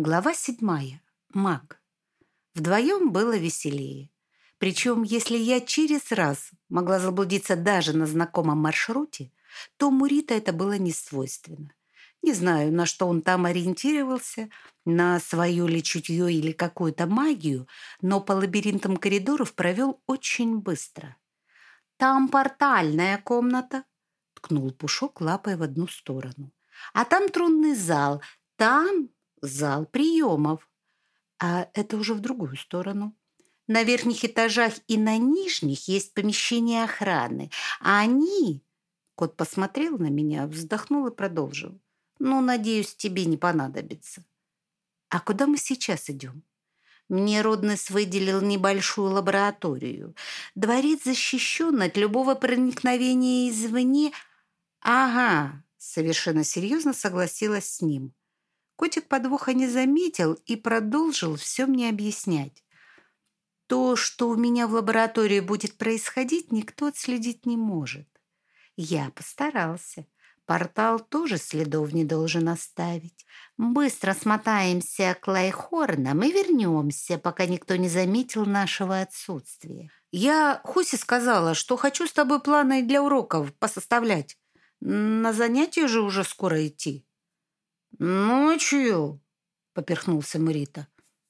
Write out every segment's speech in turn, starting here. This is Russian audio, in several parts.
Глава седьмая. Маг. Вдвоем было веселее. Причем, если я через раз могла заблудиться даже на знакомом маршруте, то Мурита это было не свойственно. Не знаю, на что он там ориентировался, на свое ли чутье или какую-то магию, но по лабиринтам коридоров провел очень быстро. «Там портальная комната», — ткнул Пушок лапой в одну сторону. «А там тронный зал, там зал приемов. А это уже в другую сторону. На верхних этажах и на нижних есть помещения охраны. А они... Кот посмотрел на меня, вздохнул и продолжил. Ну, надеюсь, тебе не понадобится. А куда мы сейчас идем? Мне Роднес выделил небольшую лабораторию. Дворец защищен от любого проникновения извне. Ага, совершенно серьезно согласилась с ним. Котик подвоха не заметил и продолжил все мне объяснять. То, что у меня в лаборатории будет происходить, никто отследить не может. Я постарался. Портал тоже следов не должен оставить. Быстро смотаемся к Лайхорнам и вернемся, пока никто не заметил нашего отсутствия. Я Хуси сказала, что хочу с тобой планы для уроков посоставлять. На занятия же уже скоро идти. «Ночью?» — поперхнулся Марита.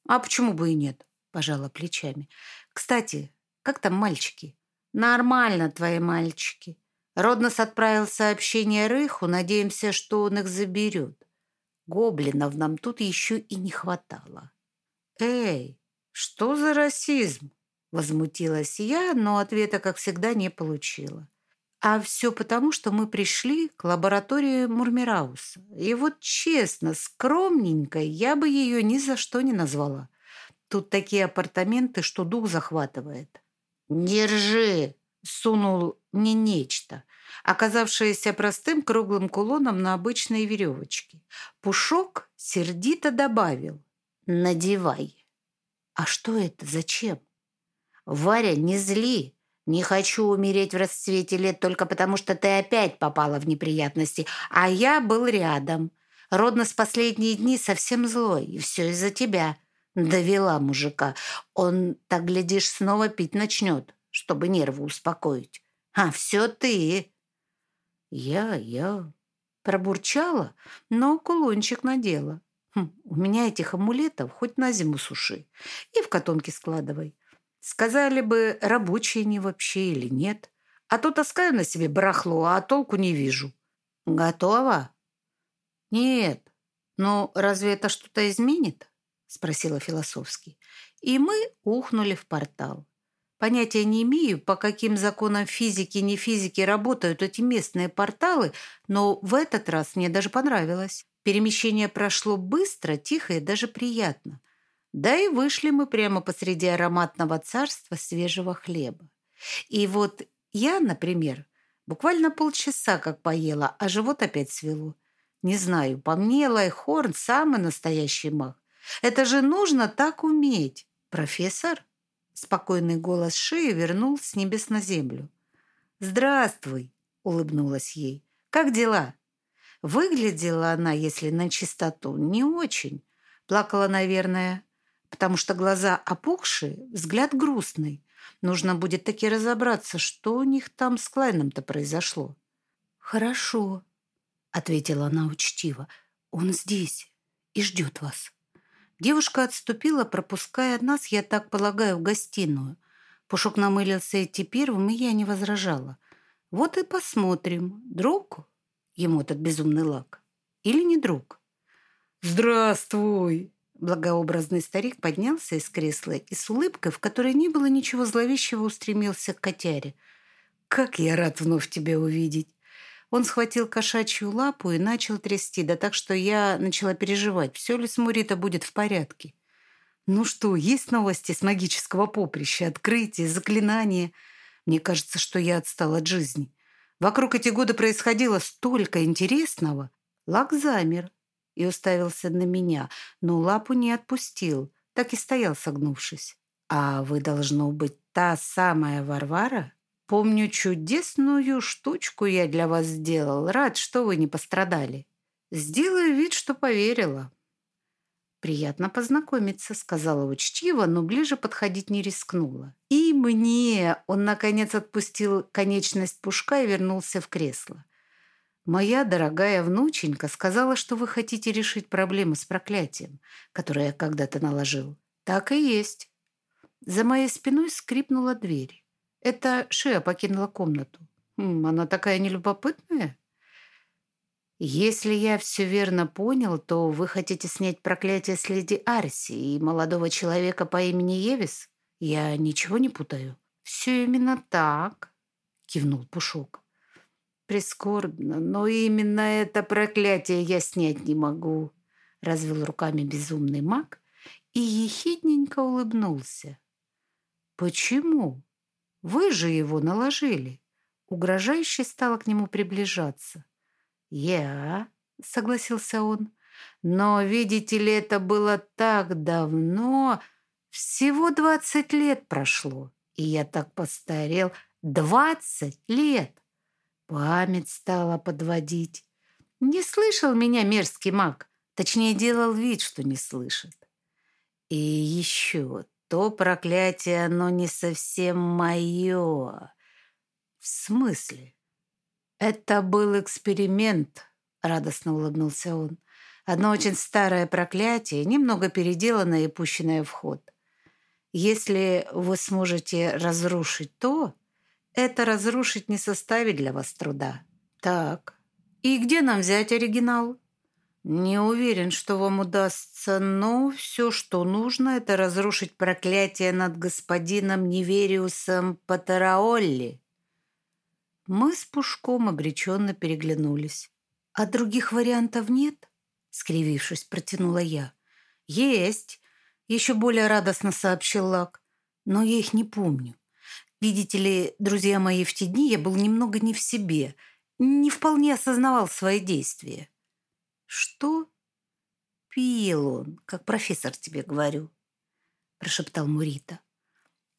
«А почему бы и нет?» — пожала плечами. «Кстати, как там мальчики?» «Нормально твои мальчики». Роднос отправил сообщение Рыху, надеемся, что он их заберет. Гоблинов нам тут еще и не хватало. «Эй, что за расизм?» Возмутилась я, но ответа, как всегда, не получила. А все потому, что мы пришли к лаборатории Мурмирауса. И вот честно, скромненькой я бы ее ни за что не назвала. Тут такие апартаменты, что дух захватывает. «Держи!» — сунул мне нечто, оказавшееся простым круглым кулоном на обычной веревочке. Пушок сердито добавил. «Надевай». «А что это? Зачем?» «Варя, не зли!» Не хочу умереть в расцвете лет только потому, что ты опять попала в неприятности, а я был рядом. Родно с последние дни совсем злой, и все из-за тебя. Довела мужика. Он, так глядишь, снова пить начнет, чтобы нервы успокоить. А все ты. Я, я пробурчала, но кулончик надела. Хм, у меня этих амулетов хоть на зиму суши и в котомке складывай. Сказали бы, рабочие они вообще или нет. А то таскаю на себе барахло, а толку не вижу. Готово? Нет. Но разве это что-то изменит? Спросила философски. И мы ухнули в портал. Понятия не имею, по каким законам физики и не физики работают эти местные порталы, но в этот раз мне даже понравилось. Перемещение прошло быстро, тихо и даже приятно. Да и вышли мы прямо посреди ароматного царства свежего хлеба. И вот я, например, буквально полчаса как поела, а живот опять свело. Не знаю, по мне Лайхорн самый настоящий маг. Это же нужно так уметь. Профессор? Спокойный голос шеи вернул с небес на землю. «Здравствуй!» — улыбнулась ей. «Как дела?» Выглядела она, если на чистоту, не очень. Плакала, наверное, потому что глаза опухшие, взгляд грустный. Нужно будет таки разобраться, что у них там с Клайном-то произошло. «Хорошо», — ответила она учтиво. «Он здесь и ждет вас». Девушка отступила, пропуская нас, я так полагаю, в гостиную. Пушок намылился идти первым, и я не возражала. Вот и посмотрим, друг ему этот безумный лак или не друг. «Здравствуй!» Благообразный старик поднялся из кресла и с улыбкой, в которой не было ничего зловещего, устремился к котяре. «Как я рад вновь тебя увидеть!» Он схватил кошачью лапу и начал трясти, да так, что я начала переживать, все ли с Мурита будет в порядке. «Ну что, есть новости с магического поприща, открытия, заклинания?» Мне кажется, что я отстала от жизни. Вокруг эти годы происходило столько интересного. Лак замер, и уставился на меня, но лапу не отпустил, так и стоял согнувшись. «А вы, должно быть, та самая Варвара? Помню, чудесную штучку я для вас сделал. Рад, что вы не пострадали. Сделаю вид, что поверила». «Приятно познакомиться», — сказала учтиво, но ближе подходить не рискнула. «И мне!» — он, наконец, отпустил конечность пушка и вернулся в кресло. «Моя дорогая внученька сказала, что вы хотите решить проблему с проклятием, которое я когда-то наложил. Так и есть». За моей спиной скрипнула дверь. Это Шея покинула комнату. Хм, она такая нелюбопытная. Если я все верно понял, то вы хотите снять проклятие с леди Арси и молодого человека по имени Евис? Я ничего не путаю. Все именно так, кивнул Пушок. Прискорбно, но именно это проклятие я снять не могу, развел руками безумный маг и ехидненько улыбнулся. Почему? Вы же его наложили. Угрожающе стала к нему приближаться. «Я», — согласился он, — «но, видите ли, это было так давно, всего двадцать лет прошло, и я так постарел, двадцать лет!» Память стала подводить. Не слышал меня мерзкий маг, точнее, делал вид, что не слышит. И еще то проклятие, оно не совсем мое. В смысле? Это был эксперимент, радостно улыбнулся он. Одно очень старое проклятие, немного переделанное и пущенное в ход. Если вы сможете разрушить то, это разрушить не составит для вас труда. Так, и где нам взять оригинал? Не уверен, что вам удастся, но все, что нужно, это разрушить проклятие над господином Невериусом Патераолли. Мы с Пушком обреченно переглянулись. «А других вариантов нет?» — скривившись, протянула я. «Есть!» — еще более радостно сообщил Лак. «Но я их не помню. Видите ли, друзья мои, в те дни я был немного не в себе, не вполне осознавал свои действия». «Что?» «Пил он, как профессор тебе говорю», – прошептал Мурита.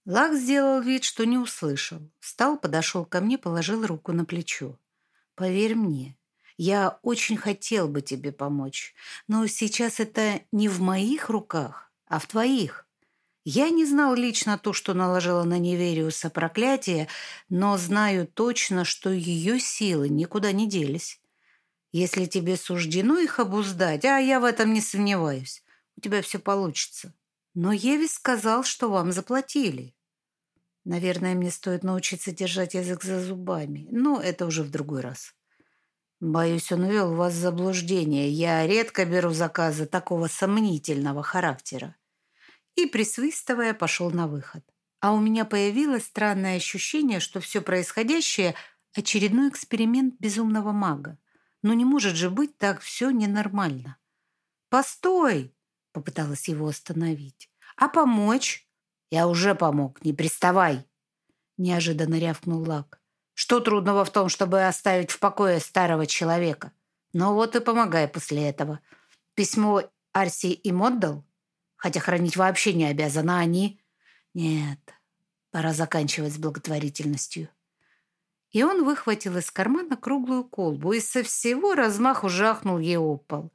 Лак сделал вид, что не услышал. Встал, подошел ко мне, положил руку на плечо. «Поверь мне, я очень хотел бы тебе помочь, но сейчас это не в моих руках, а в твоих. Я не знал лично то, что наложила на Невериуса проклятие, но знаю точно, что ее силы никуда не делись. Если тебе суждено их обуздать, а я в этом не сомневаюсь, у тебя все получится. Но Евис сказал, что вам заплатили. Наверное, мне стоит научиться держать язык за зубами, но это уже в другой раз. Боюсь, он ввел вас в заблуждение. Я редко беру заказы такого сомнительного характера. И, присвистывая, пошел на выход. А у меня появилось странное ощущение, что все происходящее – очередной эксперимент безумного мага. Но не может же быть так все ненормально. «Постой!» — попыталась его остановить. «А помочь?» «Я уже помог, не приставай!» Неожиданно рявкнул Лак. «Что трудного в том, чтобы оставить в покое старого человека? Ну вот и помогай после этого. Письмо Арси им отдал? Хотя хранить вообще не обязана, они...» «Нет, пора заканчивать с благотворительностью». И он выхватил из кармана круглую колбу и со всего размаху жахнул ей о пол.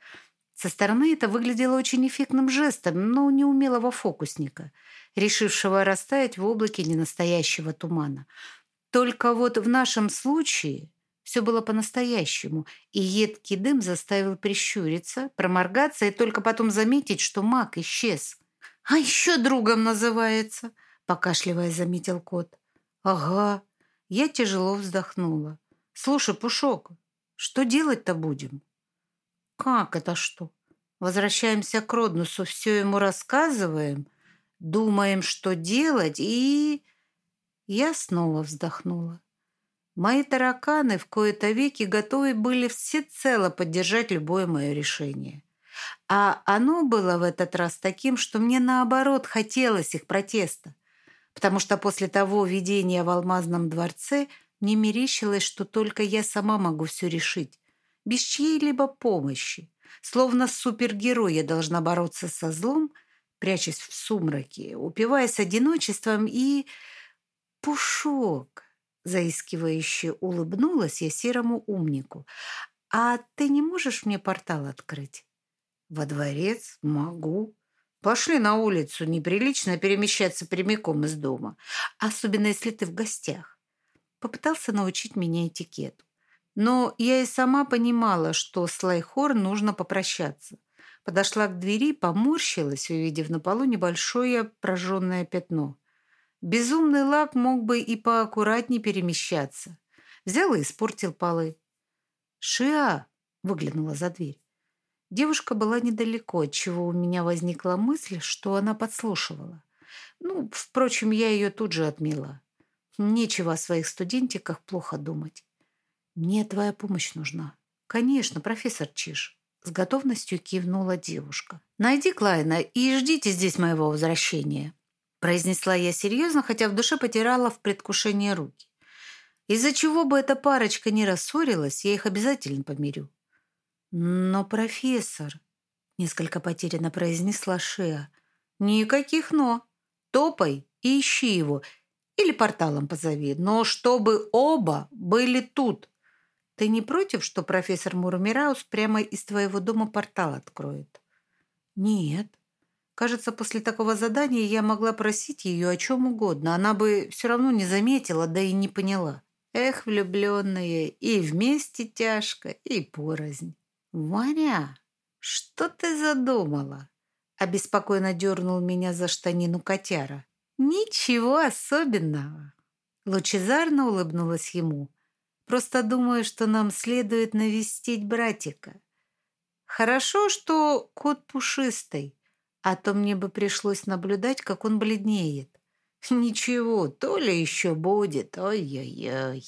Со стороны это выглядело очень эффектным жестом, но неумелого фокусника, решившего растаять в облаке ненастоящего тумана. Только вот в нашем случае все было по-настоящему, и едкий дым заставил прищуриться, проморгаться и только потом заметить, что маг исчез. «А еще другом называется», — покашливая заметил кот. «Ага», я тяжело вздохнула. «Слушай, Пушок, что делать-то будем?» «Как это что? Возвращаемся к Роднусу, все ему рассказываем, думаем, что делать, и...» Я снова вздохнула. Мои тараканы в кои-то веки готовы были всецело поддержать любое мое решение. А оно было в этот раз таким, что мне наоборот хотелось их протеста потому что после того видения в алмазном дворце мне мерещилось, что только я сама могу все решить, без чьей-либо помощи. Словно супергерой я должна бороться со злом, прячась в сумраке, упиваясь одиночеством и... Пушок! Заискивающе улыбнулась я серому умнику. «А ты не можешь мне портал открыть?» Во дворец? Могу. Пошли на улицу. Неприлично перемещаться прямиком из дома. Особенно, если ты в гостях. Попытался научить меня этикету. Но я и сама понимала, что с Лайхор нужно попрощаться. Подошла к двери, поморщилась, увидев на полу небольшое прожженное пятно. Безумный лак мог бы и поаккуратнее перемещаться. Взял и испортил полы. «Шиа!» — выглянула за дверь. Девушка была недалеко, отчего у меня возникла мысль, что она подслушивала. Ну, впрочем, я ее тут же отмела. Нечего о своих студентиках плохо думать. Мне твоя помощь нужна. Конечно, профессор Чиш. С готовностью кивнула девушка. Найди Клайна и ждите здесь моего возвращения. Произнесла я серьезно, хотя в душе потирала в предвкушении руки. Из-за чего бы эта парочка не рассорилась, я их обязательно помирю. Но, профессор, несколько потерянно произнесла Шеа, никаких «но». Топай и ищи его. Или порталом позови. Но чтобы оба были тут. Ты не против, что профессор Мурмираус прямо из твоего дома портал откроет? Нет. Кажется, после такого задания я могла просить ее о чем угодно. Она бы все равно не заметила, да и не поняла. Эх, влюбленные, и вместе тяжко, и порознь. Варя, что ты задумала? Обеспокоенно дернул меня за штанину котяра. Ничего особенного. Лучезарно улыбнулась ему. Просто думаю, что нам следует навестить братика. Хорошо, что кот пушистый, а то мне бы пришлось наблюдать, как он бледнеет. Ничего, то ли еще будет. Ой-ой-ой.